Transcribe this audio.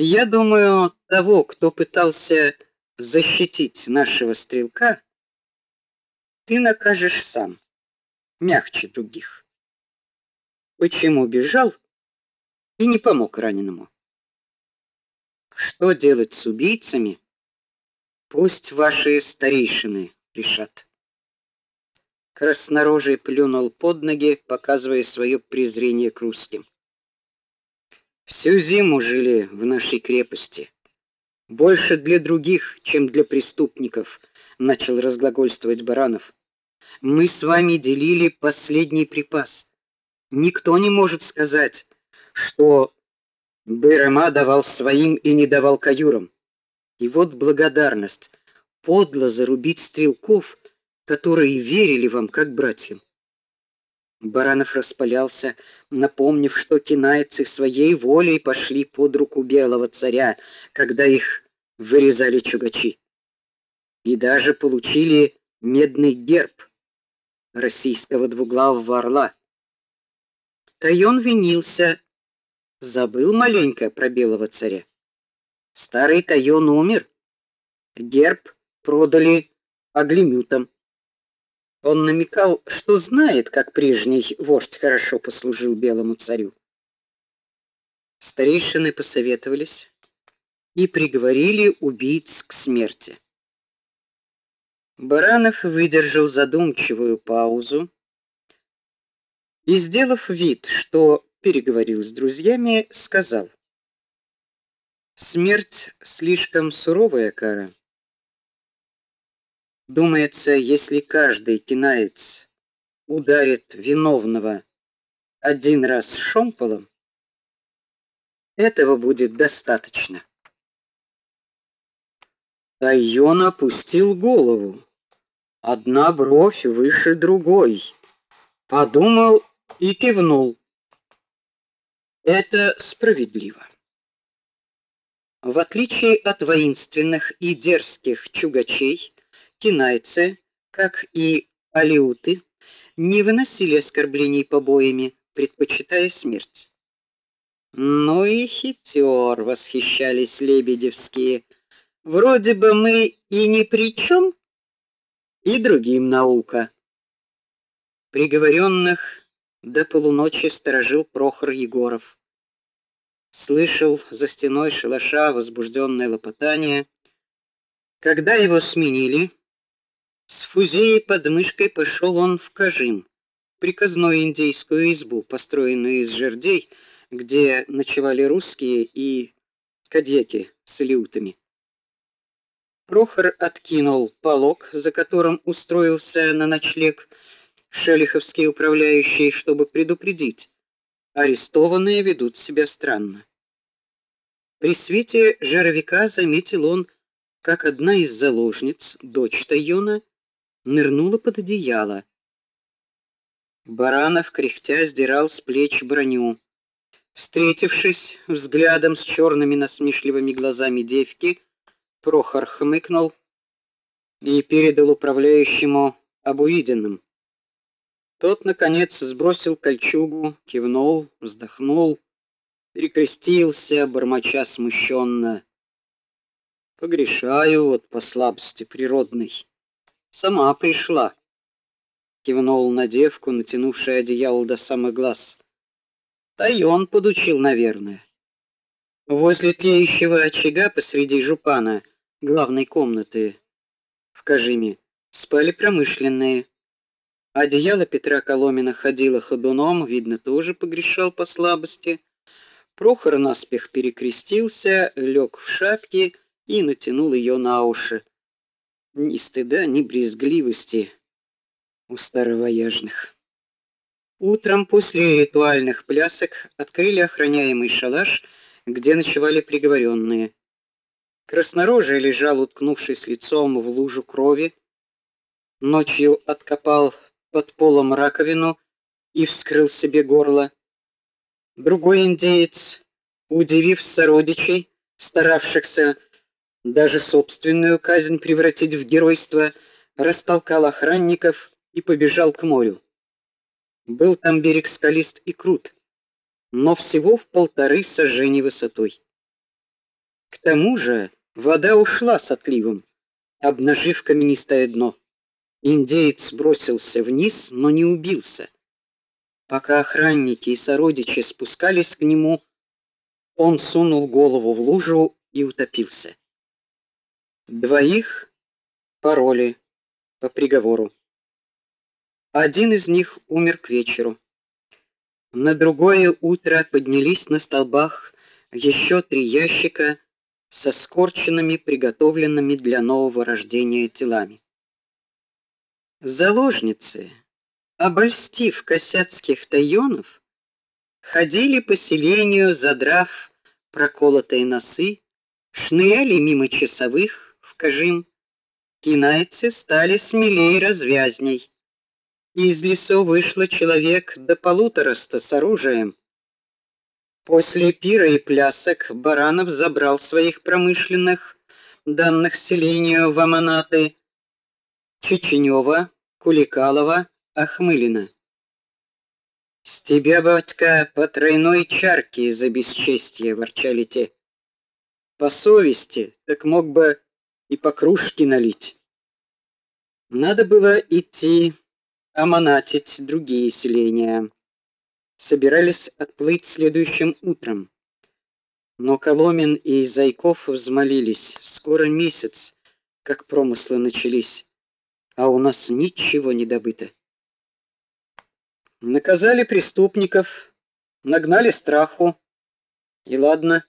Я думаю, того, кто пытался защитить нашего стрелка, ты накажешь сам, мягче других. Почему бежал и не помог раненому? Что делать с убийцами? Пусть ваши старейшины решат. Краснорожий плюнул под ноги, показывая свое презрение к русским. Всю зиму жили в нашей крепости. Больше для других, чем для преступников, начал разглагольствовать Баранов. Мы с вами делили последний припас. Никто не может сказать, что Бырема давал своим и не давал каюрам. И вот благодарность подло зарубить стрелков которые верили вам как братьям. Баранов распалялся, напомнив, что кинайцы своей волей пошли под руку белого царя, когда их вырезали чугачи. И даже получили медный герб российского двуглавого орла. Тайон винился, забыл маленько про белого царя. Старый Тайон умер. Герб продали оглемютам. Он намекал, что знает, как прежний вождь хорошо послужил белому царю. Старейшины посоветовались и приговорили убийц к смерти. Баранов выдержал задумчивую паузу и, сделав вид, что переговорил с друзьями, сказал: Смерть слишком суровая кара. Думается, если каждый кинаец ударит виновного один раз шомполом, этого будет достаточно. Тайон опустил голову, одна бровь выше другой, подумал и кивнул. Это справедливо. В отличие от воинственных и дерзких чугачей, кинайцы, как и алиуты, не выносили оскорблений побоями, предпочитая смерть. Ну и хитер, восхищались лебедевские. Вроде бы мы и ни при чем, и другим наука. Приговоренных до полуночи сторожил Прохор Егоров. Слышал за стеной шалаша возбужденное лопотание. Когда его сменили, с фузеей под мышкой пошел он в Кажим, приказную индейскую избу, построенную из жердей, где ночевали русские и кадьяки с илютами. Прохор откинул полог, за которым устроился на ночлег шелиховский управляющий, чтобы предупредить: арестованные ведут себя странно. При свете жаровика заметил он, как одна из заложниц, дочь Тайона, нырнула под одеяло. Баранов кряхтя сдирал с плеч броню. Встретившись взглядом с черными насмешливыми глазами девки, Прохор хмыкнул и передал управляющему об увиденном. Тот наконец сбросил кольчугу, кивнул, вздохнул, перекрестился, бормоча смущенно: "Погрешаю вот по слабости природной. Сама пришла. Кивнул на девку, натянувшую одеяло до самых глаз. Да и он подучил, наверное. Возле тлеющего очага посреди жупана, главной комнаты в Кажиме, спали промышленные. Одеяло Петра Коломина ходило ходуном, видно, тоже погрешал по слабости. Прохор наспех перекрестился, лег в шапке и натянул ее на уши ни стыда, ни брезгливости у старовояжных. Утром после ритуальных плясок открыли охраняемый шалаш, где ночевали приговоренные. Краснорожий лежал, уткнувшись лицом в лужу крови. Ночью откопал под полом раковину и вскрыл себе горло. Другой индеец, удивив сородичей, старавшихся даже собственную казнь превратить в геройство, растолкал охранников и побежал к морю. Был там берег скалист и крут, но всего в полторы сажени высотой. К тому же вода ушла с отливом, обнажив каменистое дно. Индеец бросился вниз, но не убился. Пока охранники и сородичи спускались к нему, он сунул голову в лужу и утопился. Двоих пароли по приговору. Один из них умер к вечеру. На другое утро поднялись на столбах еще три ящика со скорченными, приготовленными для нового рождения телами. Заложницы, обольстив косяцких тайонов, ходили по селению, задрав проколотые носы, шныряли мимо часовых в кажим. Кинайцы стали смелее развязней. Из лесу вышло человек до полутораста с оружием. После пира и плясок Баранов забрал своих промышленных, данных селению в аманаты Чеченева, Куликалова, Ахмылина. С тебя, батька, по тройной чарке за бесчестие, ворчали те. По совести, так мог бы и по кружке налить. Надо было идти аманатить другие селения. Собирались отплыть следующим утром. Но Коломин и Зайков взмолились: "Скоро месяц, как промыслы начались, а у нас ничего не добыто". Наказали преступников, нагнали страху. И ладно,